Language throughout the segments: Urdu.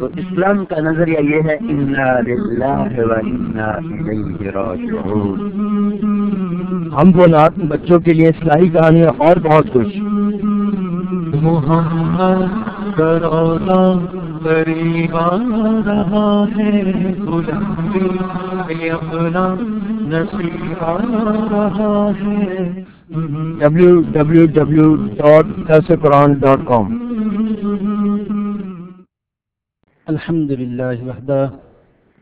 تو اسلام کا نظریہ یہ ہے ہم وہ نات بچوں کے لیے اصلاحی کہانیاں اور بہت کچھ۔ W W W dot Quran dot com الحمد لله وحده،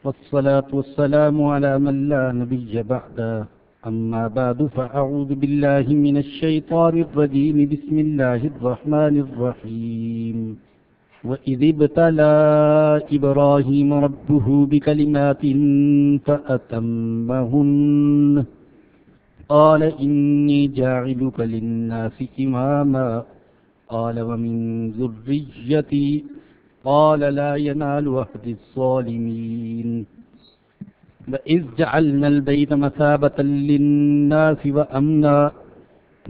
والصلاة والسلام على من لا نبي بعده. أما بعد، فأعوذ بالله من الشيطان الرجيم. بسم الله الرحمن الرحيم. وإذ ابتلى إبراهيم ربه بكلمات فأتمهن. قال إني جاعلك للناس إماما. قال ومن ذريتي قال لا ينال وحد الظالمين. وإذ جعلنا البيت مثابة للناس وأمنا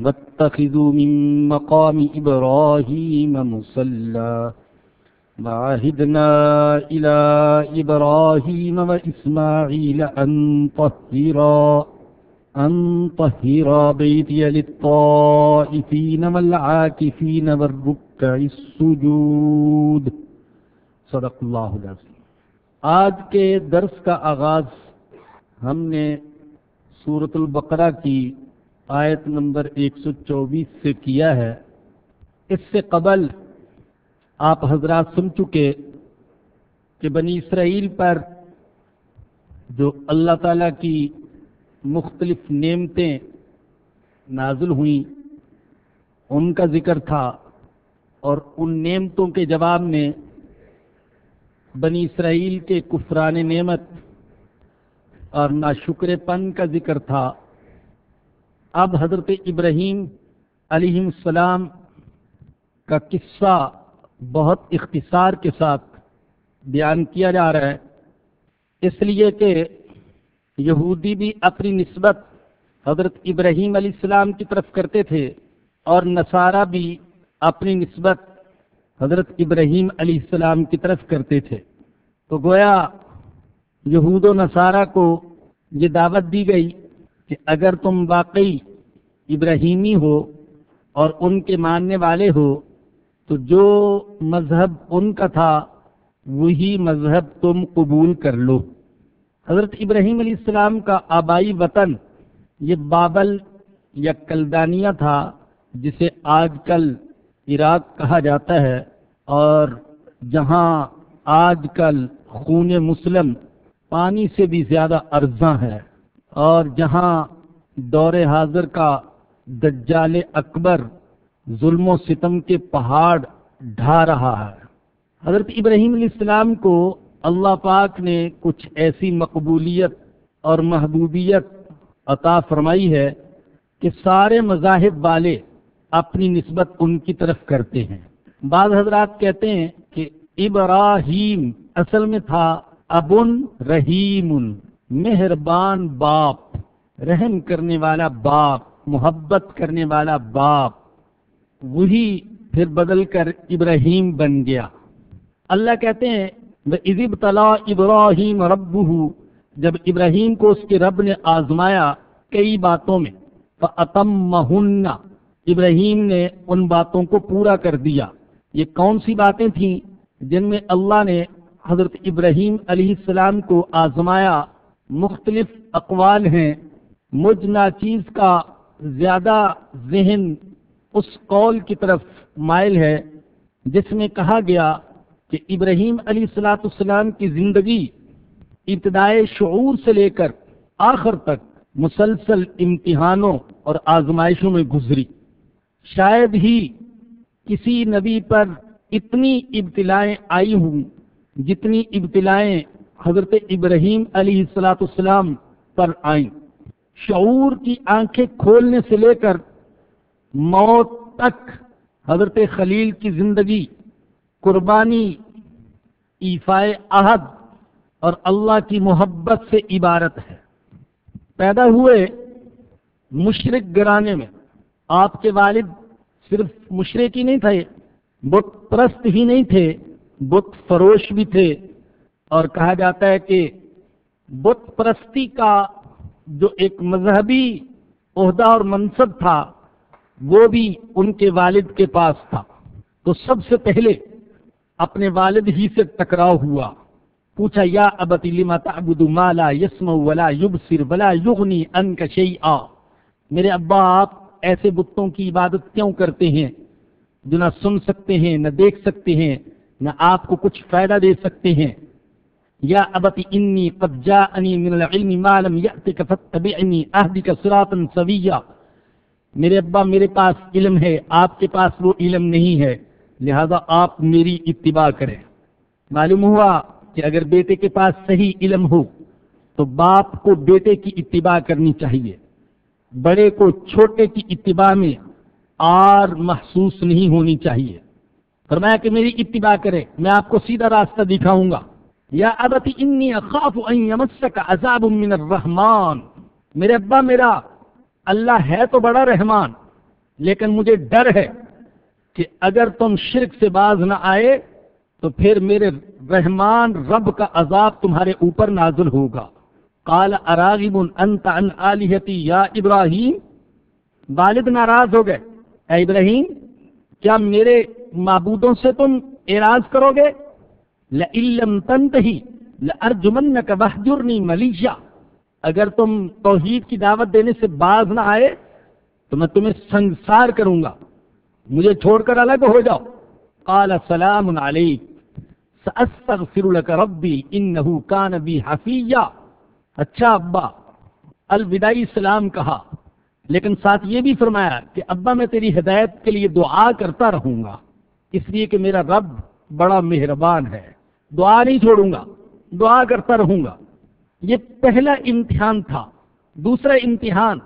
واتخذوا من مقام إبراهيم مصلى. وعهدنا إلى إبراهيم وإسماعيل أن طهرا أن طهرا بيتي للطائفين والعاكفين والركع السجود. صدق اللہ العظیم۔ آج کے درس کا آغاز ہم نے سورت البقرہ کی آیت نمبر ایک سو چوبیس سے کیا ہے۔ اس سے قبل آپ حضرات سن چکے کہ بنی اسرائیل پر جو اللہ تعالیٰ کی مختلف نعمتیں نازل ہوئیں، ان کا ذکر تھا اور ان نعمتوں کے جواب میں بنی اسرائیل کے کفران نعمت اور ناشکر پن کا ذکر تھا۔ اب حضرت ابراہیم علیہ السلام کا قصہ بہت اختصار کے ساتھ بیان کیا جا رہا ہے۔ اس لیے کہ یہودی بھی اپنی نسبت حضرت ابراہیم علیہ السلام کی طرف کرتے تھے اور نصارہ بھی اپنی نسبت حضرت ابراہیم علیہ السلام کی طرف کرتے تھے۔ تو گویا یہود و نصارہ کو یہ دعوت دی گئی کہ اگر تم واقعی ابراہیمی ہو اور ان کے ماننے والے ہو، تو جو مذہب ان کا تھا، وہی مذہب تم قبول کر لو۔ حضرت ابراہیم علیہ السلام کا آبائی وطن یہ بابل یا کلدانیہ تھا، جسے آج کل عراق کہا جاتا ہے اور جہاں آج کل خون مسلم پانی سے بھی زیادہ ارزاں ہے اور جہاں دور حاضر کا دجال اکبر ظلم و ستم کے پہاڑ ڈھا رہا ہے۔ حضرت ابراہیم علیہ السلام کو اللہ پاک نے کچھ ایسی مقبولیت اور محبوبیت عطا فرمائی ہے کہ سارے مذاہب والے اپنی نسبت ان کی طرف کرتے ہیں۔ بعض حضرات کہتے ہیں کہ ابراہیم اصل میں تھا ابن رحیم، مہربان باپ، رحم کرنے والا باپ، محبت کرنے والا باپ۔ وہی پھر بدل کر ابراہیم بن گیا۔ اللہ کہتے ہیں عزب طلا ابراہیم رب جب ابراہیم کو اس کے رب نے آزمایا کئی باتوں میں ابراہیم نے ان باتوں کو پورا کر دیا۔ یہ کون سی باتیں تھیں جن میں اللہ نے حضرت ابراہیم علیہ السلام کو آزمایا؟ مختلف اقوال ہیں۔ مجھ ناچیز کا زیادہ ذہن اس قول کی طرف مائل ہے، جس میں کہا گیا کہ ابراہیم علیہ السلاۃ السلام کی زندگی ابتدائے شعور سے لے کر آخر تک مسلسل امتحانوں اور آزمائشوں میں گزری۔ شاید ہی کسی نبی پر اتنی ابتلائیں آئی ہوں، جتنی ابتلائیں حضرت ابراہیم علیہ السلاۃ السلام پر آئیں۔ شعور کی آنکھیں کھولنے سے لے کر موت تک حضرت خلیل کی زندگی، قربانی، ایفائے عہد اور اللہ کی محبت سے عبارت ہے۔ پیدا ہوئے مشرق گرانے میں۔ آپ کے والد صرف مشرق ہی نہیں تھے، بت پرست ہی نہیں تھے، بت فروش بھی تھے۔ اور کہا جاتا ہے کہ بت پرستی کا جو ایک مذہبی عہدہ اور منصب تھا، وہ بھی ان کے والد کے پاس تھا۔ تو سب سے پہلے اپنے والد ہی سے ٹکراؤ ہوا۔ پوچھا، یا ابت لما تعبد ما لا يسمع ولا يبصر ولا يغني عنك شيئا میرے ابا، آپ ایسے بتوں کی عبادت کیوں کرتے ہیں؟ جو نہ سن سکتے ہیں، نہ دیکھ سکتے ہیں، نہ آپ کو کچھ فائدہ دے سکتے ہیں۔ یا ابت انی قد جاءنی من العلم ما لم يأتك فاتبعنی اهدك صراطا سویا۔ میرے ابا، میرے پاس علم ہے، آپ کے پاس وہ علم نہیں ہے۔ لہذا آپ میری اتباع کریں۔ معلوم ہوا کہ اگر بیٹے کے پاس صحیح علم ہو، تو باپ کو بیٹے کی اتباع کرنی چاہیے۔ بڑے کو چھوٹے کی اتباع میں آر محسوس نہیں ہونی چاہیے۔ فرمایا کہ میری اتباع کرے، میں آپ کو سیدھا راستہ دکھاؤں گا۔ یا ابتی انی اخاف ان یمسک عذاب من الرحمن۔ میرے ابا، میرا اللہ ہے تو بڑا رحمان، لیکن مجھے ڈر ہے کہ اگر تم شرک سے باز نہ آئے تو پھر میرے رحمان رب کا عذاب تمہارے اوپر نازل ہوگا۔ کال اراغب انت ان آلیہتی یا ابراہیم؟ والد ناراض ہو گئے۔ اے ابراہیم، کیا میرے معبودوں سے تم اعراض کرو گے؟ لَإِلَّمْ تَنْتَهِ لَأَرْجُمَنَّكَ وَحْجُرْنِي مَلِيًّا اگر تم توحید کی دعوت دینے سے باز نہ آئے، تو میں تمہیں سنسار کروں گا۔ مجھے چھوڑ کر الگ ہو جاؤ۔ قال سلام علیک۔ سأستغفر لك ربی انہو کان بی حفیہ اچھا ابا، الوداعی سلام کہا۔ لیکن ساتھ یہ بھی فرمایا کہ ابا، میں تیری ہدایت کے لیے دعا کرتا رہوں گا۔ اس لیے کہ میرا رب بڑا مہربان ہے۔ دعا نہیں چھوڑوں گا، دعا کرتا رہوں گا۔ یہ پہلا امتحان تھا۔ دوسرا امتحان،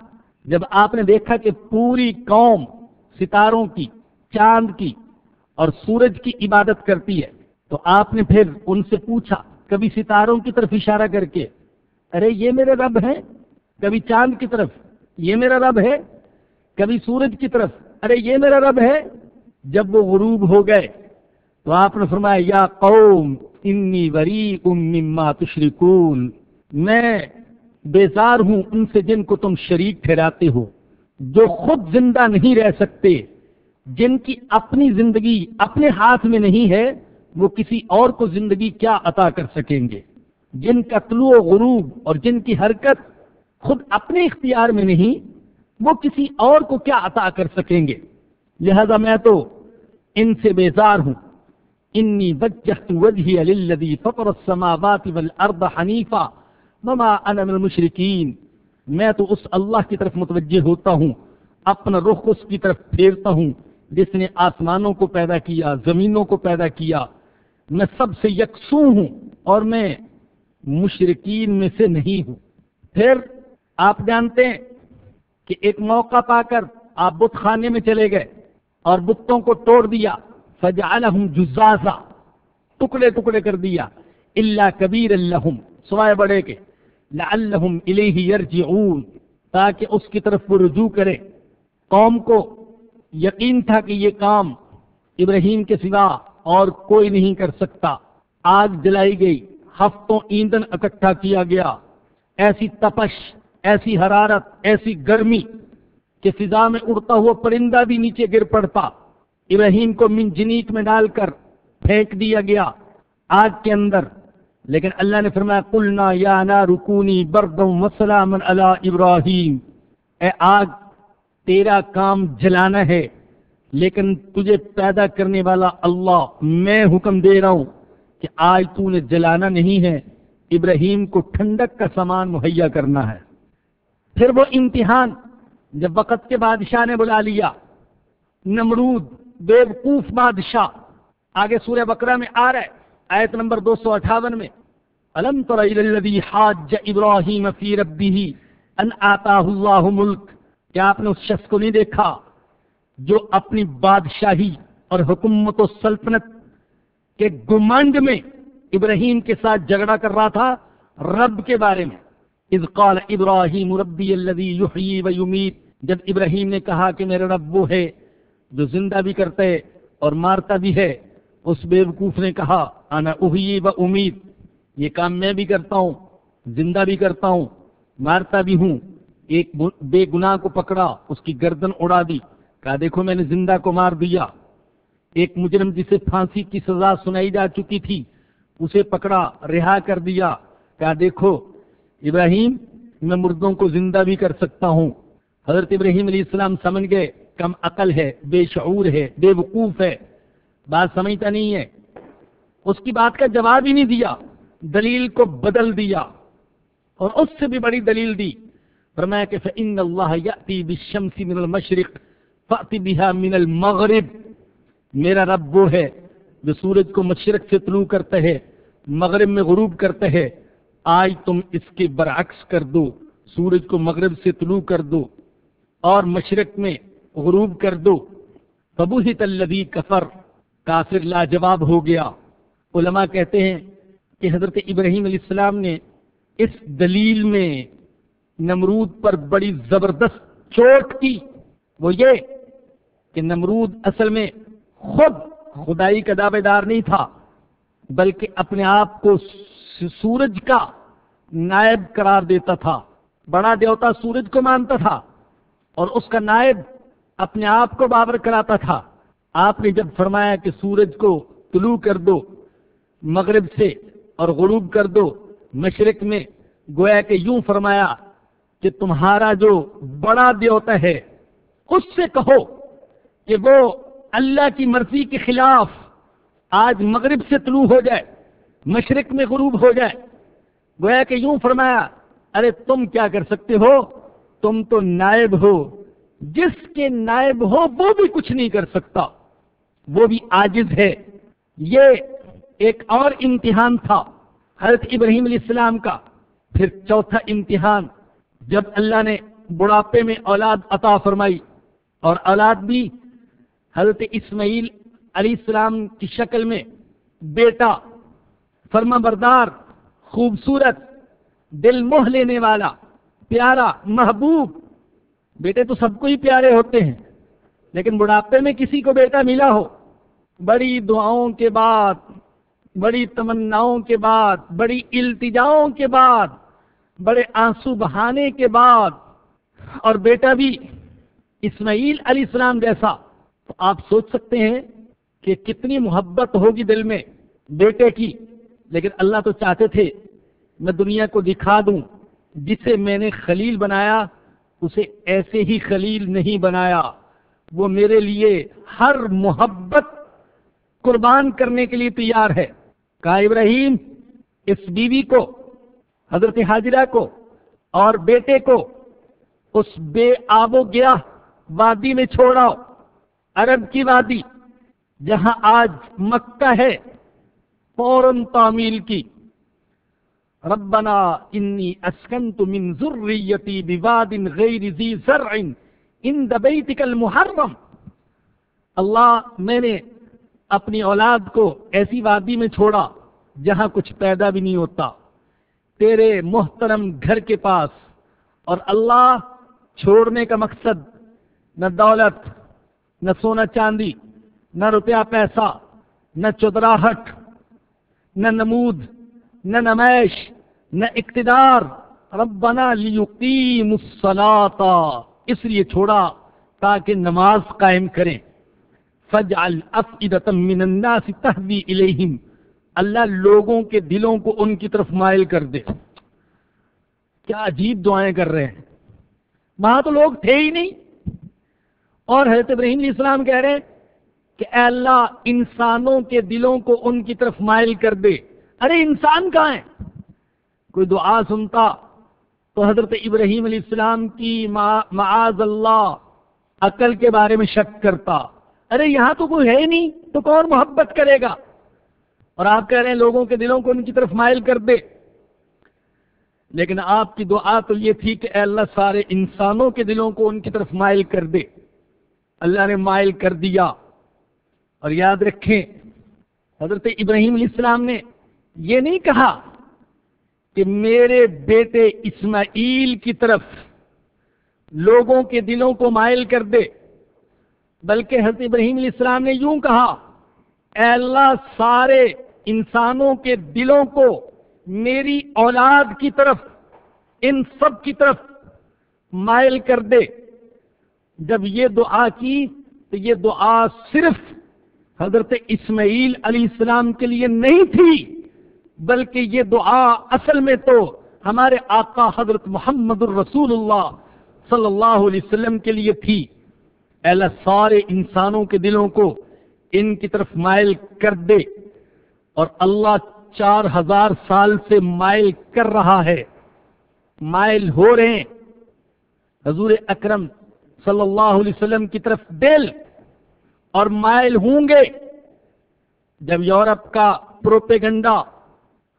جب آپ نے دیکھا کہ پوری قوم ستاروں کی، چاند کی اور سورج کی عبادت کرتی ہے، تو آپ نے پھر ان سے پوچھا، کبھی ستاروں کی طرف اشارہ کر کے ارے یہ میرے رب ہے کبھی چاند کی طرف، یہ میرا رب ہے، کبھی سورج کی طرف، ارے یہ میرا رب ہے، جب وہ غروب ہو گئے۔ تو آپ نے فرمایا، یا قوم، انی وری مما تشرکون، میں بیزار ہوں ان سے جن کو تم شریک ٹھہراتے ہو، جو خود زندہ نہیں رہ سکتے، جن کی اپنی زندگی اپنے ہاتھ میں نہیں ہے، وہ کسی اور کو زندگی کیا عطا کر سکیں گے؟ جن کا طلوع و غروب اور جن کی حرکت خود اپنے اختیار میں نہیں، وہ کسی اور کو کیا عطا کر سکیں گے؟ لہذا میں تو ان سے بیزار ہوں۔ انی وجہت وجہی للذی فطر السماوات والارض حنیفہ وما انا من المشرکین۔ میں تو اس اللہ کی طرف متوجہ ہوتا ہوں، اپنا رخ اس کی طرف پھیرتا ہوں، جس نے آسمانوں کو پیدا کیا، زمینوں کو پیدا کیا۔ میں سب سے یکسو ہوں اور میں مشرقین میں سے نہیں ہوں۔ پھر آپ جانتے ہیں کہ ایک موقع پا کر آپ بت خانے میں چلے گئے اور بتوں کو توڑ دیا۔ فجعلہم جزازا، ٹکڑے ٹکڑے کر دیا۔ اللہ کبیر اللہم سوائے بڑے کے۔ لعلہم الیہ یرجعون، تاکہ اس کی طرف وہ رجوع کرے۔ قوم کو یقین تھا کہ یہ کام ابراہیم کے سوا اور کوئی نہیں کر سکتا۔ آگ جلائی گئی۔ ہفتوں ایندھن اکٹھا کیا گیا۔ ایسی تپش، ایسی حرارت، ایسی گرمی کہ فضا میں اڑتا ہوا پرندہ بھی نیچے گر پڑتا۔ ابراہیم کو من جنیک میں ڈال کر پھینک دیا گیا آگ کے اندر۔ لیکن اللہ نے فرمایا، قلنا یا نا رکونی بردم وسلام علی ابراہیم۔ اے آگ، تیرا کام جلانا ہے، لیکن تجھے پیدا کرنے والا اللہ، میں حکم دے رہا ہوں۔ کہ آج تو نے جلانا نہیں ہے، ابراہیم کو ٹھنڈک کا سامان مہیا کرنا ہے۔ پھر وہ امتحان، جب وقت کے بادشاہ نے بلا لیا۔ نمرود، بیوقوف بادشاہ۔ آگے سورہ بکرا میں آ رہا ہے، آیت نمبر دو سو اٹھاون میں۔ الم حاج ابراہیم فی ربی ان آتا اللہ ملک۔ کیا آپ نے اس شخص کو نہیں دیکھا جو اپنی بادشاہی اور حکومت و سلطنت کے گمنڈ میں ابراہیم کے ساتھ جھگڑا کر رہا تھا رب کے بارے میں۔ اذ قال ابراہیم ربی الذی یحیی و یمیت۔ جب ابراہیم نے کہا کہ میرا رب وہ ہے جو زندہ بھی کرتا ہے اور مارتا بھی ہے، اس بے وقوف نے کہا، انا احیی و امید یہ کام میں بھی کرتا ہوں، زندہ بھی کرتا ہوں، مارتا بھی ہوں۔ ایک بے گناہ کو پکڑا، اس کی گردن اڑا دی، کہا، دیکھو، میں نے زندہ کو مار دیا۔ ایک مجرم جسے پھانسی کی سزا سنائی جا چکی تھی، اسے پکڑا، رہا کر دیا۔ کہا، دیکھو، ابراہیم، میں مردوں کو زندہ بھی کر سکتا ہوں۔ حضرت ابراہیم علیہ السلام سمجھ گئے، کم عقل ہے، بے شعور ہے، بے وقوف ہے۔ بات سمجھتا نہیں ہے۔ اس کی بات کا جواب ہی نہیں دیا۔ دلیل کو بدل دیا۔ اور اس سے بھی بڑی دلیل دی۔ فرمایا کہ فَإِنَّ اللَّهَ يَأْتِي بِالشَّمْسِ مِنَ الْمَشْرِقِ فَأْتِ بِهَا مِنَ الْمَغْرِبِ۔ میرا رب وہ ہے جو سورج کو مشرق سے طلوع کرتا ہے، مغرب میں غروب کرتا ہے۔ آج تم اس کے برعکس کر دو، سورج کو مغرب سے طلوع کر دو اور مشرق میں غروب کر دو۔ فبو ہی تلبی کفر۔ کافر لاجواب ہو گیا۔ علماء کہتے ہیں کہ حضرت ابراہیم علیہ السلام نے اس دلیل میں نمرود پر بڑی زبردست چوٹ کی۔ وہ یہ کہ نمرود اصل میں خود خدائی کا دعوے دار نہیں تھا، بلکہ اپنے آپ کو سورج کا نائب قرار دیتا تھا۔ بڑا دیوتا سورج کو مانتا تھا اور اس کا نائب اپنے آپ کو بابر کراتا تھا۔ آپ نے جب فرمایا کہ سورج کو طلوع کر دو، مغرب سے اور غروب کر دو، مشرق میں گویا کہ یوں فرمایا کہ تمہارا جو بڑا دیوتا ہے، اس سے کہو کہ وہ اللہ کی مرضی کے خلاف آج مغرب سے طلوع ہو جائے، مشرق میں غروب ہو جائے۔ گویا کہ یوں فرمایا، ارے تم کیا کر سکتے ہو؟ تم تو نائب ہو۔ جس کے نائب ہو وہ بھی کچھ نہیں کر سکتا۔ وہ بھی آجز ہے۔ یہ ایک اور امتحان تھا حضرت ابراہیم علیہ السلام کا۔ پھر چوتھا امتحان، جب اللہ نے بڑھاپے میں اولاد عطا فرمائی اور اولاد بھی حضرت اسماعیل علیہ السلام کی شکل میں بیٹا فرما بردار خوبصورت، دل موہ لینے والا، پیارا، محبوب۔ بیٹے تو سب کو ہی پیارے ہوتے ہیں، لیکن بڑھاپے میں کسی کو بیٹا ملا ہو۔ بڑی دعاؤں کے بعد، بڑی تمناؤں کے بعد، بڑی التجاؤں کے بعد، بڑے آنسو بہانے کے بعد، اور بیٹا بھی اسماعیل علیہ السلام جیسا۔ تو آپ سوچ سکتے ہیں کہ کتنی محبت ہوگی دل میں بیٹے کی، لیکن اللہ تو چاہتے تھے میں دنیا کو دکھا دوں، جسے میں نے خلیل بنایا، اسے ایسے ہی خلیل نہیں بنایا۔ وہ میرے لیے ہر محبت قربان کرنے کے لیے تیار ہے۔ کہا ابراہیم اس بیوی کو، حضرت حاجرہ کو اور بیٹے کو اس بے آب و گیا وادی میں چھوڑاؤ۔ عرب کی وادی جہاں آج مکہ ہے، فوراً تعمیل کی۔ ربنا انی اسکنت من ذریتی بواد غیر ذی زرع اند بیتک المحرم۔ اللہ، میں نے اپنی اولاد کو ایسی وادی میں چھوڑا جہاں کچھ پیدا بھی نہیں ہوتا۔ تیرے محترم گھر کے پاس اور اللہ چھوڑنے کا مقصد، نہ دولت نہ سونا چاندی، نہ روپیہ پیسہ، نہ چودراہٹ، نہ نمود، نہ نمائش، نہ اقتدار۔ ربنا لیقیم الصلاة، اس لیے چھوڑا تاکہ نماز قائم کریں۔ فجعل افئدة من الناس تہوی الیہم، اللہ لوگوں کے دلوں کو ان کی طرف مائل کر دے۔ کیا عجیب دعائیں کر رہے ہیں۔ وہاں تو لوگ تھے ہی نہیں۔ اور حضرت ابراہیم علیہ السلام کہہ رہے ہیں کہ اے اللہ انسانوں کے دلوں کو ان کی طرف مائل کر دے۔ ارے انسان کہاں ہے کوئی دعا سنتا تو حضرت ابراہیم علیہ السلام کی معاذ اللہ عقل کے بارے میں شک کرتا۔ ارے یہاں تو کوئی ہے ہی نہیں، تو کون محبت کرے گا؟ اور آپ کہہ رہے ہیں لوگوں کے دلوں کو ان کی طرف مائل کر دے۔ لیکن آپ کی دعا تو یہ تھی کہ اے اللہ سارے انسانوں کے دلوں کو ان کی طرف مائل کر دے۔ اللہ نے مائل کر دیا۔ اور یاد رکھیں، حضرت ابراہیم علیہ السلام نے یہ نہیں کہا کہ میرے بیٹے اسماعیل کی طرف لوگوں کے دلوں کو مائل کر دے، بلکہ حضرت ابراہیم علیہ السلام نے یوں کہا، اے اللہ، سارے انسانوں کے دلوں کو میری اولاد کی طرف، ان سب کی طرف مائل کر دے۔ جب یہ دعا کی تو یہ دعا صرف حضرت اسماعیل علیہ السلام کے لیے نہیں تھی، بلکہ یہ دعا اصل میں تو ہمارے آقا حضرت محمد الرسول اللہ صلی اللہ علیہ وسلم کے لیے تھی۔ اللہ سارے انسانوں کے دلوں کو ان کی طرف مائل کر دے اور اللہ چار ہزار سال سے مائل کر رہا ہے۔ مائل ہو رہے ہیں۔ حضور اکرم صلی اللہ علیہ وسلم کی طرف دل اور مائل ہوں گے جب یورپ کا پروپیگنڈا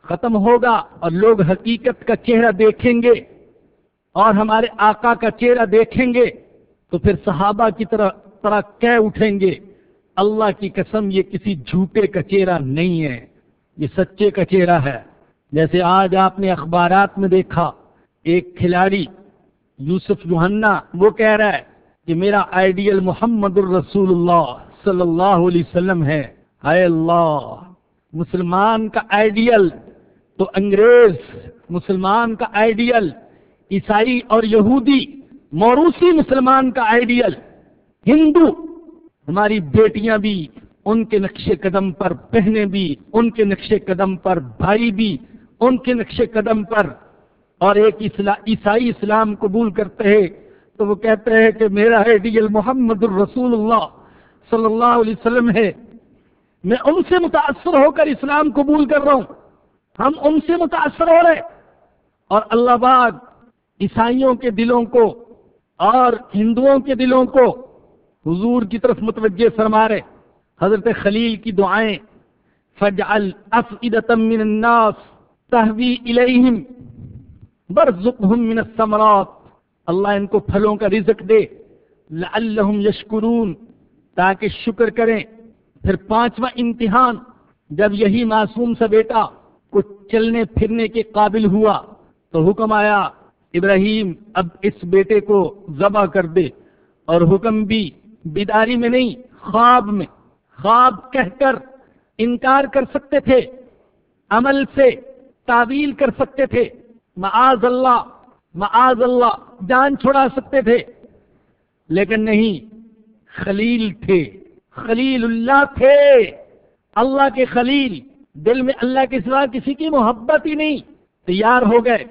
ختم ہوگا اور لوگ حقیقت کا چہرہ دیکھیں گے اور ہمارے آقا کا چہرہ دیکھیں گے، تو پھر صحابہ کی طرح طرح کہہ اٹھیں گے، اللہ کی قسم یہ کسی جھوٹے کا چہرہ نہیں ہے، یہ سچے کا چہرہ ہے۔ جیسے آج آپ نے اخبارات میں دیکھا، ایک کھلاڑی یوسف جوہنا وہ کہہ رہا ہے کہ میرا آئیڈیل محمد الرسول اللہ صلی اللہ علیہ وسلم ہے۔ اے اللہ، مسلمان کا آئیڈیل تو انگریز، مسلمان کا آئیڈیل، عیسائی اور یہودی، موروثی مسلمان کا آئیڈیل، ہندو، ہماری بیٹیاں بھی، ان کے نقش قدم پر پہنے بھی، ان کے نقش قدم پر بھائی بھی، ان کے نقش قدم پر۔ اور ایک عیسائی اسلام قبول کرتے ہیں۔ تو وہ کہتے ہیں کہ میرا آئیڈیل محمد الرسول اللہ صلی اللہ علیہ وسلم ہے۔ میں ان سے متاثر ہو کر اسلام قبول کر رہا ہوں۔ ہم ان سے متاثر ہو رہے اور اللہ باغ عیسائیوں کے دلوں کو اور ہندوؤں کے دلوں کو حضور کی طرف متوجہ فرما رہے۔ حضرت خلیل کی دعائیں فجعل من الناس تحوی الیہم برزقہم من الثمرات۔ اللہ ان کو پھلوں کا رزق دے، لعلہم یشکرون، تاکہ شکر کریں۔ پھر پانچواں امتحان، جب یہی معصوم سا بیٹا کچھ چلنے پھرنے کے قابل ہوا، تو حکم آیا، ابراہیم، اب اس بیٹے کو ذبح کر دے۔ اور حکم بھی بیداری میں نہیں، خواب میں۔ خواب کہہ کر انکار کر سکتے تھے، عمل سے تعویل کر سکتے تھے۔ معاذ اللہ معاذ اللہ، جان چھڑا سکتے تھے، لیکن نہیں، خلیل تھے، خلیل اللہ تھے۔ اللہ کے خلیل، دل میں اللہ کے سوا کسی کی محبت ہی نہیں۔ تیار ہو گئے۔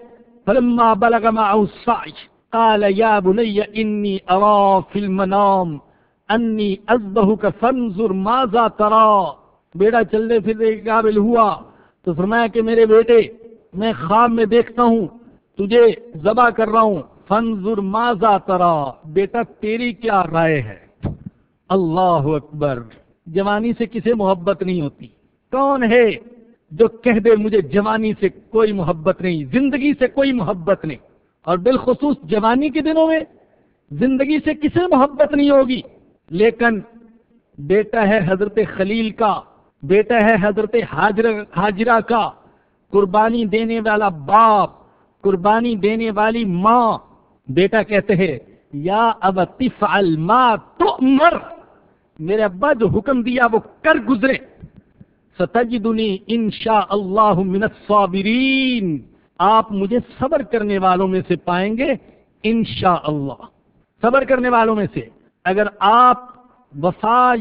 فلما بلغ معه السعي قال يا بني اني ارى في المنام اني اذبحك فانظر ماذا ترى بیٹا چلنے پھرنے کے قابل ہوا۔ تو فرمایا کہ میرے بیٹے، میں خواب میں دیکھتا ہوں۔ تجھے ذبح کر رہا ہوں۔ فنظر ماذا ترى بیٹا، تیری کیا رائے ہے؟ اللہ اکبر۔ جوانی سے کسے محبت نہیں ہوتی۔ کون ہے جو کہہ دے مجھے جوانی سے کوئی محبت نہیں، زندگی سے کوئی محبت نہیں؟ اور بالخصوص جوانی کے دنوں میں زندگی سے کسے محبت نہیں ہوگی۔ لیکن بیٹا ہے حضرت خلیل کا، بیٹا ہے حضرت حاجرہ کا۔ قربانی دینے والا باپ قربانی دینے والی ماں، بیٹا کہتے ہیں، یا اب تفعل ما تؤمر، میرے ابا جو حکم دیا وہ کر گزرے۔ ستجدنی انشاء اللہ من الصابرین۔ آپ مجھے صبر کرنے والوں میں سے پائیں گے انشاء اللہ صبر کرنے والوں میں سے۔ اگر آپ وفا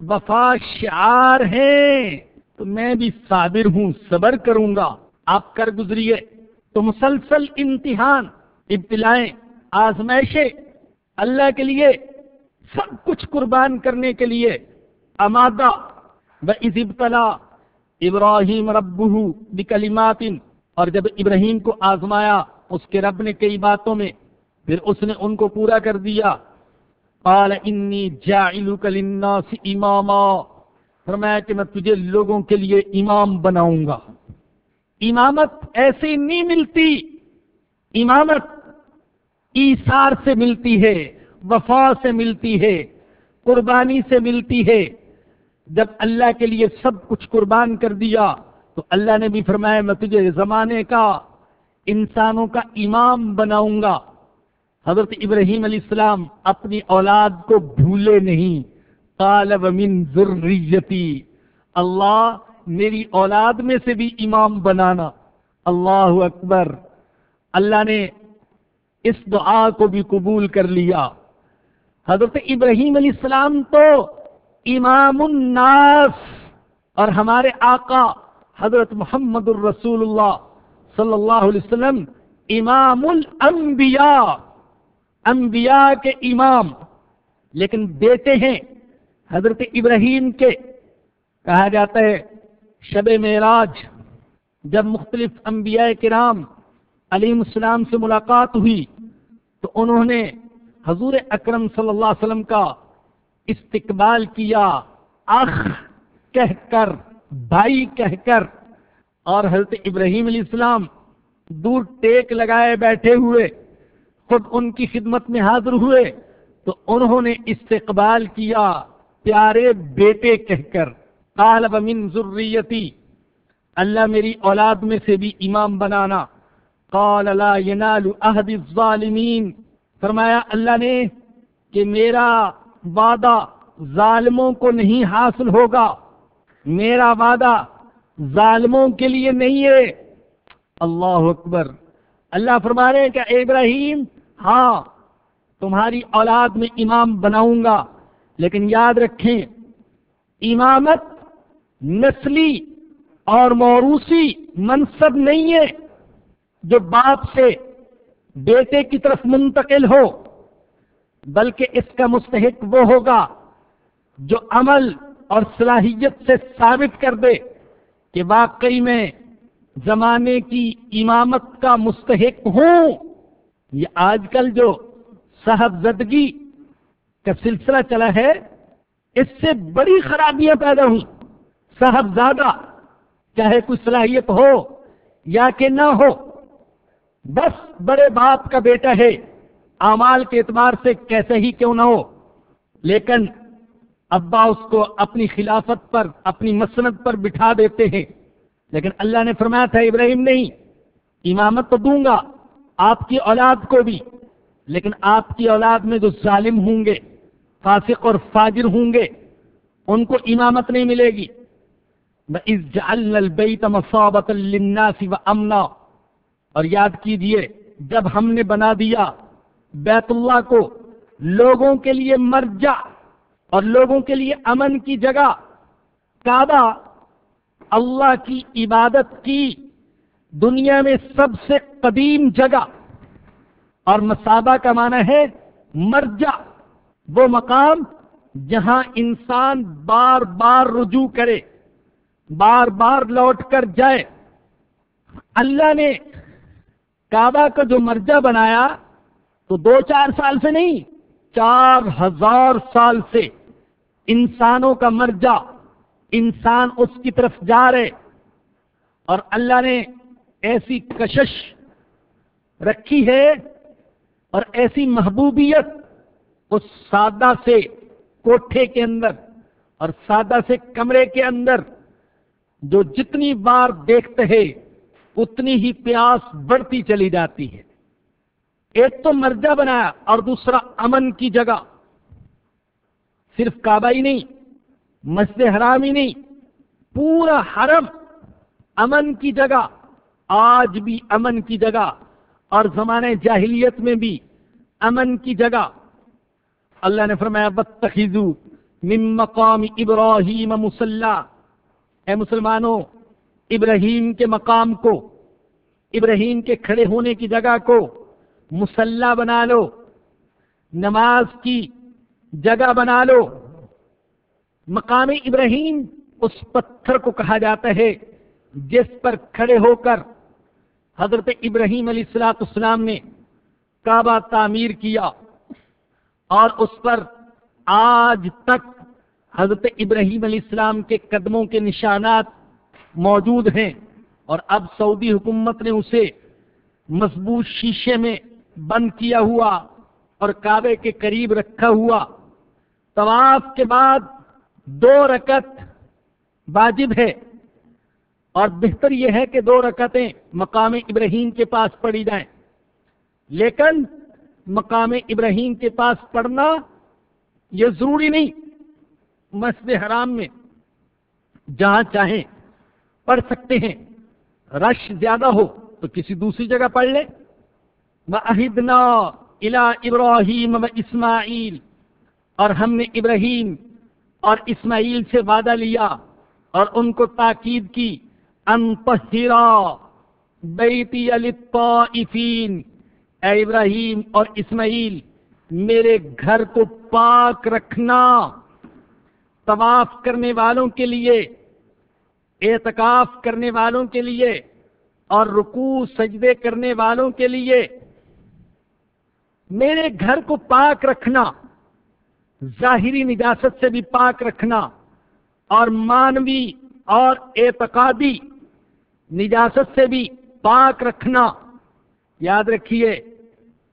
وفا شعار ہیں، تو میں بھی صابر ہوں، صبر کروں گا۔ آپ کر گزریے۔ تو مسلسل امتحان، ابتلائیں، آزمائشیں، اللہ کے لیے سب کچھ قربان کرنے کے لیے امادہ ابتلا ابراہیم رب بکلمات اور جب ابراہیم کو آزمایا اس کے رب نے کئی باتوں میں، پھر اس نے ان کو پورا کر دیا۔ قال انی جاعلک للناس اماما فرمایا کہ میں تجھے لوگوں کے لیے امام بناؤں گا۔ امامت ایسی نہیں ملتی۔ امامت ایسار سے ملتی ہے، وفا سے ملتی ہے، قربانی سے ملتی ہے۔ جب اللہ کے لیے سب کچھ قربان کر دیا، تو اللہ نے بھی فرمایا، میں تجھے زمانے کا، انسانوں کا امام بناؤں گا۔ حضرت ابراہیم علیہ السلام اپنی اولاد کو بھولے نہیں۔ طالب من ذریتی، اللہ میری اولاد میں سے بھی امام بنانا۔ اللہ اکبر۔ اللہ نے اس دعا کو بھی قبول کر لیا۔ حضرت ابراہیم علیہ السلام تو امام الناس اور ہمارے آقا حضرت محمد الرسول اللہ صلی اللہ علیہ وسلم امام الانبیاء۔ انبیاء کے امام۔ لیکن بیٹے ہیں حضرت ابراہیم کے۔ کہا جاتا ہے شب معراج، جب مختلف انبیاء کرام علیم السلام سے ملاقات ہوئی، تو انہوں نے حضور اکرم صلی اللہ علیہ وسلم کا استقبال کیا۔ اخ کہہ کر، بھائی کہہ کر۔ اور حضرت ابراہیم علیہ السلام دور ٹیک لگائے بیٹھے ہوئے، خود ان کی خدمت میں حاضر ہوئے، تو انہوں نے استقبال کیا۔ پیارے بیٹے کہہ کر۔ طالب من ذریتی، اللہ میری اولاد میں سے بھی امام بنانا۔ قال لا ينال عهد الظالمین۔ فرمایا، اللہ نے کہ میرا وعدہ ظالموں کو نہیں حاصل ہوگا۔ میرا وعدہ ظالموں کے لیے نہیں ہے۔ اللہ اکبر۔ اللہ فرما رہے کہ ابراہیم ہاں تمہاری اولاد میں امام بناؤں گا، لیکن یاد رکھیں، امامت نسلی اور موروثی منصب نہیں ہے جو باپ سے بیٹے کی طرف منتقل ہو، بلکہ اس کا مستحق وہ ہوگا جو عمل اور صلاحیت سے ثابت کر دے کہ واقعی میں زمانے کی امامت کا مستحق ہوں۔ یہ آج کل جو صاحب زدگی کا سلسلہ چلا ہے، اس سے بڑی خرابیاں پیدا ہوئی۔ صاحب زیادہ چاہے کوئی صلاحیت ہو یا کہ نہ ہو، بس بڑے باپ کا بیٹا ہے امال کے اعتبار سے کیسے ہی کیوں نہ ہو، لیکن ابا اس کو اپنی خلافت پر، اپنی مسنت پر بٹھا دیتے ہیں۔ لیکن اللہ نے فرمایا تھا، ابراہیم نہیں، امامت تو دوں گا، آپ کی اولاد کو بھی۔ لیکن آپ کی اولاد میں جو ظالم ہوں گے، فاسق اور فاجر ہوں گے، ان کو امامت نہیں ملے گی۔ امنا اور یاد کیجیے، جب ہم نے بنا دیا بیت اللہ کو لوگوں کے لیے مرجع اور لوگوں کے لیے امن کی جگہ، کعبہ اللہ کی عبادت کی دنیا میں سب سے قدیم جگہ۔ اور مسابہ کا معنی ہے مرجع، وہ مقام جہاں انسان بار بار رجوع کرے۔ بار بار لوٹ کر جائے۔ اللہ نے کعبہ کا جو مرجع بنایا تو دو چار سال سے نہیں، چار ہزار سال سے انسانوں کا مرجع، انسان اس کی طرف جا رہے۔ اور اللہ نے ایسی کشش رکھی ہے اور ایسی محبوبیت اس سادہ سے کوٹھے کے اندر اور سادہ سے کمرے کے اندر جو جتنی بار دیکھتے ہیں، اتنی ہی پیاس بڑھتی چلی جاتی ہے۔ ایک تو مرجع بنایا اور دوسرا امن کی جگہ۔ صرف کعبہ ہی نہیں، مسجد حرام ہی نہیں، پورا حرم امن کی جگہ، آج بھی امن کی جگہ اور زمانے جاہلیت میں بھی امن کی جگہ۔ اللہ نے فرمایا بتخیزو من مقام ابراہیم مسلح اے مسلمانوں، ابراہیم کے مقام کو، ابراہیم کے کھڑے ہونے کی جگہ کو مسلح بنا لو، نماز کی جگہ بنا لو۔ مقام ابراہیم اس پتھر کو کہا جاتا ہے جس پر کھڑے ہو کر حضرت ابراہیم علیہ السلاط اسلام نے کعبہ تعمیر کیا اور اس پر آج تک حضرت ابراہیم علیہ السلام کے قدموں کے نشانات موجود ہیں اور اب سعودی حکومت نے اسے مضبوط شیشے میں بند کیا ہوا اور کعبے کے قریب رکھا ہوا۔ طواف کے بعد دو رکت واجب ہے اور بہتر یہ ہے کہ دو رکعتیں مقام ابراہیم کے پاس پڑھی جائیں۔ لیکن مقام ابراہیم کے پاس پڑھنا یہ ضروری نہیں۔ مسجد حرام میں جہاں چاہیں پڑھ سکتے ہیں۔ رش زیادہ ہو تو کسی دوسری جگہ پڑھ لے وَأَهِدْنَا إِلَىٰ إِبْرَاهِيمَ وَإِسْمَاعِيلِ۔ اور ہم نے ابراہیم اور اسماعیل سے وعدہ لیا اور ان کو تاکید کی۔ انتہرا بیتی للطائفین اے ابراہیم اور اسماعیل، میرے گھر کو پاک رکھنا۔ طواف کرنے والوں کے لیے، اعتکاف کرنے والوں کے لیے اور رکوع، سجدے کرنے والوں کے لیے۔ میرے گھر کو پاک رکھنا، ظاہری نجاست سے بھی پاک رکھنا اور مانوی اور اعتقادی نجاست سے بھی پاک رکھنا۔ یاد رکھیے،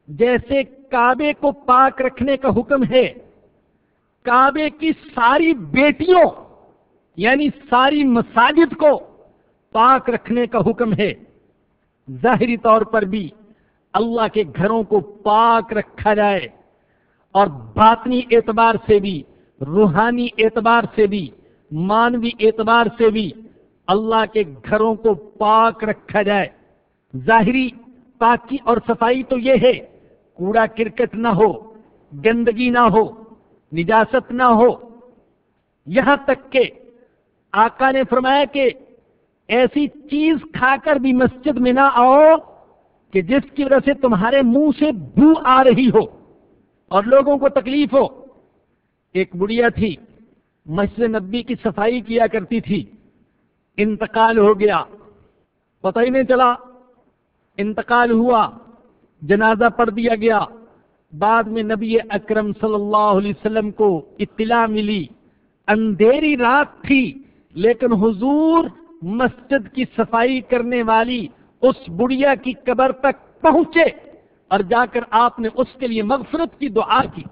جیسے کعبے کو پاک رکھنے کا حکم ہے کعبے کی ساری بیٹیوں یعنی ساری مساجد کو پاک رکھنے کا حکم ہے۔ ظاہری طور پر بھی اللہ کے گھروں کو پاک رکھا جائے اور باطنی اعتبار سے بھی، روحانی اعتبار سے بھی مانوی اعتبار سے بھی اللہ کے گھروں کو پاک رکھا جائے۔ ظاہری پاکی اور صفائی تو یہ ہے، کوڑا کرکٹ نہ ہو، گندگی نہ ہو نجاست نہ ہو۔ یہاں تک کہ آقا نے فرمایا کہ ایسی چیز کھا کر بھی مسجد میں نہ آؤ کہ جس کی وجہ سے تمہارے منہ سے بو آ رہی ہو اور لوگوں کو تکلیف ہو۔ ایک بڑھیا تھی، مسجد نبی کی صفائی کیا کرتی تھی۔ انتقال ہو گیا۔ پتہ ہی نہیں چلا۔ انتقال ہوا۔ جنازہ پڑھ دیا گیا۔ بعد میں نبی اکرم صلی اللہ علیہ وسلم کو اطلاع ملی۔ اندھیری رات تھی، لیکن حضور مسجد کی صفائی کرنے والی اس بڑھیا کی قبر تک پہنچے اور جا کر آپ نے اس کے لیے مغفرت کی دعا کی۔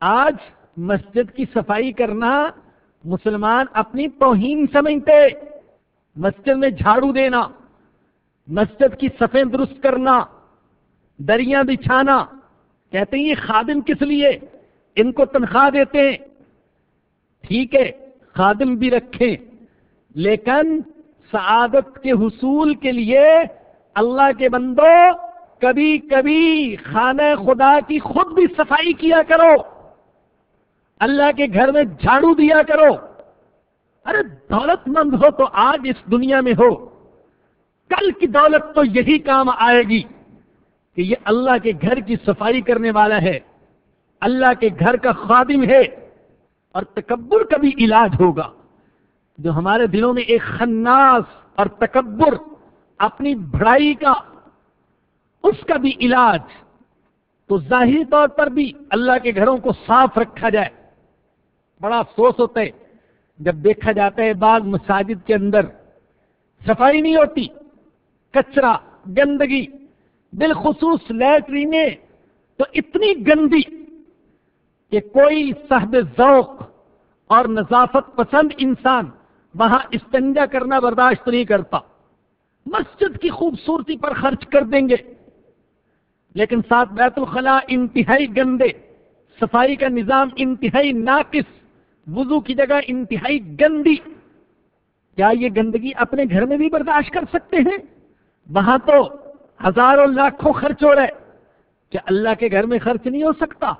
آج مسجد کی صفائی کرنا مسلمان اپنی توہین سمجھتے۔ مسجد میں جھاڑو دینا، مسجد کی صفیں درست کرنا، دریاں بچھانا۔ کہتے ہیں یہ خادم کس لیے؟ ان کو تنخواہ دیتے ہیں۔ ٹھیک ہے، خادم بھی رکھیں۔ لیکن سعادت کے حصول کے لیے اللہ کے بندو کبھی کبھی خانہ خدا کی خود بھی صفائی کیا کرو۔ اللہ کے گھر میں جھاڑو دیا کرو۔ ارے، دولت مند ہو تو آج اس دنیا میں ہو۔ کل کی دولت تو یہی کام آئے گی۔ کہ یہ اللہ کے گھر کی صفائی کرنے والا ہے، اللہ کے گھر کا خادم ہے اور تکبر کا بھی علاج ہوگا۔ جو ہمارے دلوں میں ایک خناس اور تکبر اپنی بڑائی کا، اس کا بھی علاج، تو ظاہری طور پر بھی اللہ کے گھروں کو صاف رکھا جائے۔ بڑا افسوس ہوتا ہے جب دیکھا جاتا ہے بعض مساجد کے اندر صفائی نہیں ہوتی، کچرا، گندگی بالخصوص لیٹرینیں، تو اتنی گندی کہ کوئی صاحب ذوق اور نظافت پسند انسان وہاں استنجا کرنا برداشت نہیں کرتا۔ مسجد کی خوبصورتی پر خرچ کر دیں گے۔ لیکن ساتھ بیت الخلاء انتہائی گندے، صفائی کا نظام انتہائی ناقص، وضو کی جگہ انتہائی گندی۔ کیا یہ گندگی اپنے گھر میں بھی برداشت کر سکتے ہیں؟ وہاں تو ہزاروں لاکھوں خرچ ہو رہے کہ اللہ کے گھر میں خرچ نہیں ہو سکتا۔